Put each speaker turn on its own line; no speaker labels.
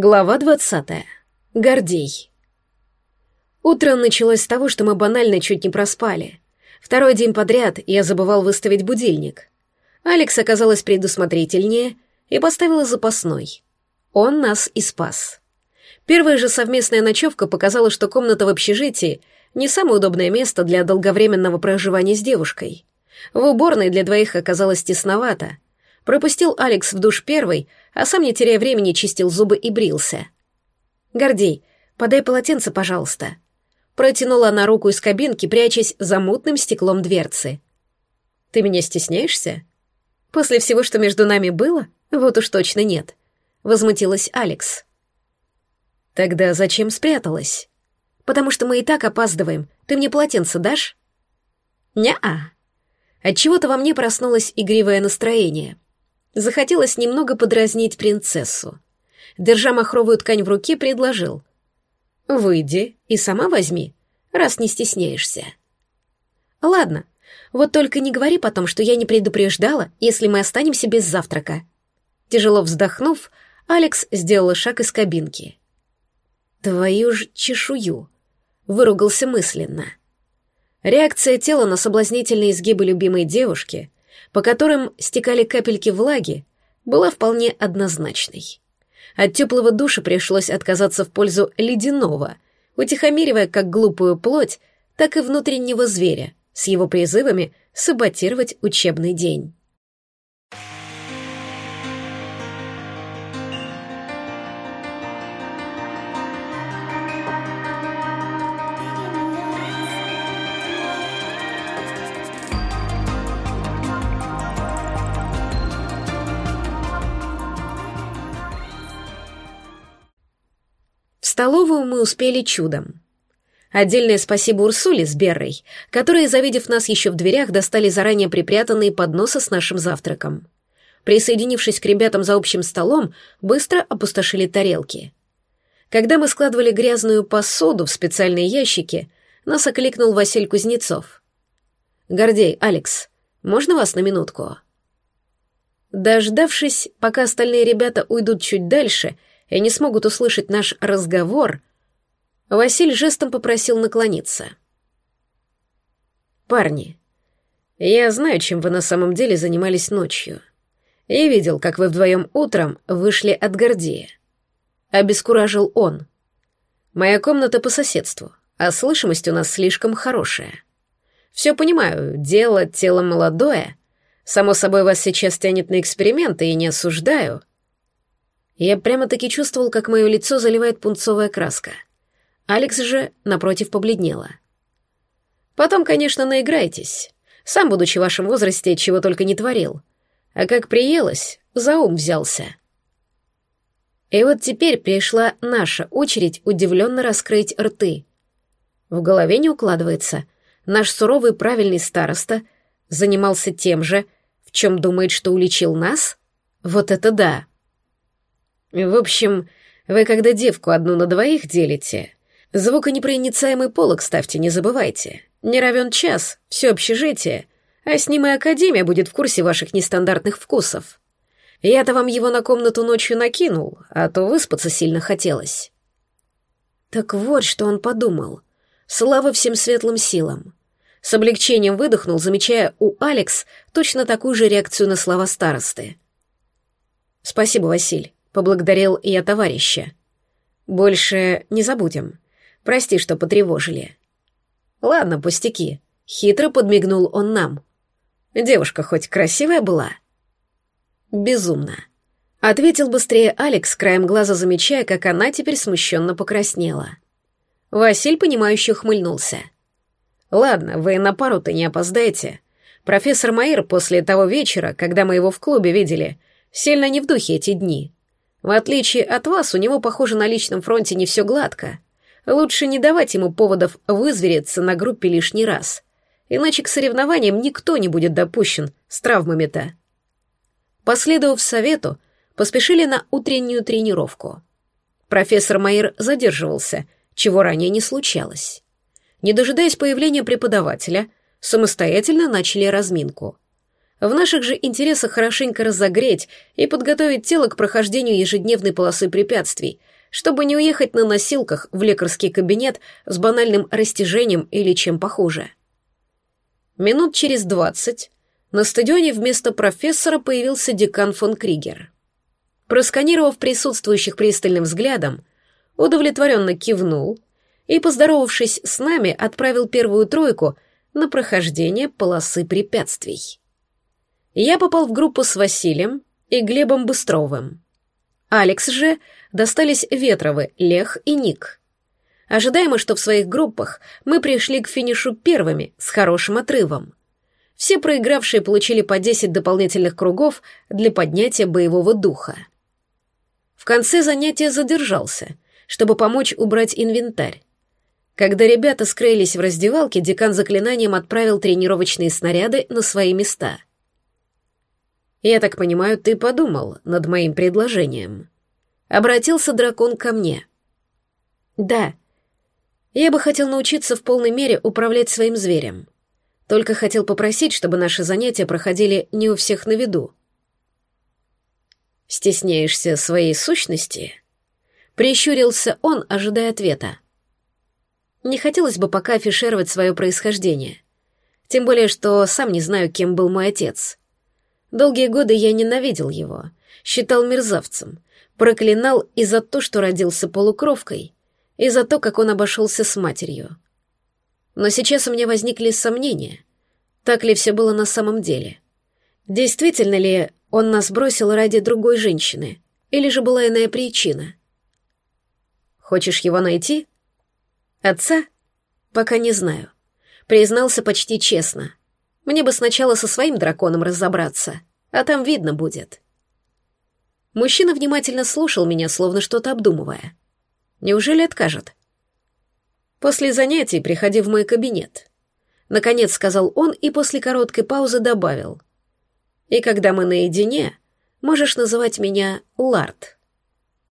Глава двадцатая. Гордей. Утро началось с того, что мы банально чуть не проспали. Второй день подряд я забывал выставить будильник. Алекс оказалась предусмотрительнее и поставила запасной. Он нас и спас. Первая же совместная ночевка показала, что комната в общежитии не самое удобное место для долговременного проживания с девушкой. В уборной для двоих оказалось тесновато — Пропустил Алекс в душ первый, а сам, не теряя времени, чистил зубы и брился. «Гордей, подай полотенце, пожалуйста». Протянула она руку из кабинки, прячась за мутным стеклом дверцы. «Ты меня стесняешься?» «После всего, что между нами было, вот уж точно нет», — возмутилась Алекс. «Тогда зачем спряталась?» «Потому что мы и так опаздываем. Ты мне полотенце дашь?» «Не-а». Отчего-то во мне проснулось игривое настроение — Захотелось немного подразнить принцессу. Держа махровую ткань в руке, предложил. «Выйди и сама возьми, раз не стесняешься». «Ладно, вот только не говори потом, что я не предупреждала, если мы останемся без завтрака». Тяжело вздохнув, Алекс сделала шаг из кабинки. «Твою ж чешую!» — выругался мысленно. Реакция тела на соблазнительные изгибы любимой девушки по которым стекали капельки влаги, была вполне однозначной. От теплого душа пришлось отказаться в пользу ледяного, утихомиривая как глупую плоть, так и внутреннего зверя с его призывами саботировать учебный день. Столовую мы успели чудом. Отдельное спасибо Урсуле с Беррой, которые, завидев нас еще в дверях, достали заранее припрятанные подносы с нашим завтраком. Присоединившись к ребятам за общим столом, быстро опустошили тарелки. Когда мы складывали грязную посуду в специальные ящики, нас окликнул Василь Кузнецов. «Гордей, Алекс, можно вас на минутку?» Дождавшись, пока остальные ребята уйдут чуть дальше, и не смогут услышать наш разговор, Василь жестом попросил наклониться. «Парни, я знаю, чем вы на самом деле занимались ночью. Я видел, как вы вдвоем утром вышли от Гордея. Обескуражил он. Моя комната по соседству, а слышимость у нас слишком хорошая. Все понимаю, дело тело молодое. Само собой, вас сейчас тянет на эксперименты, и не осуждаю. Я прямо-таки чувствовал, как мое лицо заливает пунцовая краска. Алекс же, напротив, побледнела. Потом, конечно, наиграйтесь. Сам, будучи в вашем возрасте, чего только не творил. А как приелось, за ум взялся. И вот теперь пришла наша очередь удивленно раскрыть рты. В голове не укладывается. Наш суровый правильный староста занимался тем же, в чем думает, что уличил нас? Вот это да! В общем, вы когда девку одну на двоих делите, звуконепроницаемый полог ставьте, не забывайте. Не равен час, все общежитие, а с ним и Академия будет в курсе ваших нестандартных вкусов. Я-то вам его на комнату ночью накинул, а то выспаться сильно хотелось. Так вот, что он подумал. Слава всем светлым силам. С облегчением выдохнул, замечая у Алекс точно такую же реакцию на слова старосты. «Спасибо, Василь поблагодарил я товарища. Больше не забудем. Прости, что потревожили. Ладно, пустяки. Хитро подмигнул он нам. Девушка хоть красивая была? Безумно. Ответил быстрее Алекс, краем глаза замечая, как она теперь смущенно покраснела. Василь, понимающе хмыльнулся. «Ладно, вы на пару-то не опоздаете. Профессор Майер после того вечера, когда мы его в клубе видели, сильно не в духе эти дни. В отличие от вас, у него, похоже, на личном фронте не все гладко. Лучше не давать ему поводов вызвериться на группе лишний раз. Иначе к соревнованиям никто не будет допущен с травмами-то. Последовав совету, поспешили на утреннюю тренировку. Профессор Майер задерживался, чего ранее не случалось. Не дожидаясь появления преподавателя, самостоятельно начали разминку. В наших же интересах хорошенько разогреть и подготовить тело к прохождению ежедневной полосы препятствий, чтобы не уехать на носилках в лекарский кабинет с банальным растяжением или чем похуже. Минут через двадцать на стадионе вместо профессора появился декан фон Кригер. Просканировав присутствующих пристальным взглядом, удовлетворенно кивнул и, поздоровавшись с нами, отправил первую тройку на прохождение полосы препятствий. Я попал в группу с Василием и Глебом Быстровым. Алекс же достались Ветровы, Лех и Ник. Ожидаемо, что в своих группах мы пришли к финишу первыми, с хорошим отрывом. Все проигравшие получили по 10 дополнительных кругов для поднятия боевого духа. В конце занятия задержался, чтобы помочь убрать инвентарь. Когда ребята скрылись в раздевалке, декан заклинанием отправил тренировочные снаряды на свои места. «Я так понимаю, ты подумал над моим предложением?» Обратился дракон ко мне. «Да. Я бы хотел научиться в полной мере управлять своим зверем. Только хотел попросить, чтобы наши занятия проходили не у всех на виду. «Стесняешься своей сущности?» Прищурился он, ожидая ответа. Не хотелось бы пока афишировать свое происхождение. Тем более, что сам не знаю, кем был мой отец. Долгие годы я ненавидел его, считал мерзавцем, проклинал и за то, что родился полукровкой, и за то, как он обошелся с матерью. Но сейчас у меня возникли сомнения, так ли все было на самом деле. Действительно ли он нас бросил ради другой женщины? Или же была иная причина? Хочешь его найти? Отца? Пока не знаю. Признался почти честно. Мне бы сначала со своим драконом разобраться, а там видно будет. Мужчина внимательно слушал меня, словно что-то обдумывая. Неужели откажет? После занятий приходи в мой кабинет. Наконец сказал он и после короткой паузы добавил. И когда мы наедине, можешь называть меня Ларт.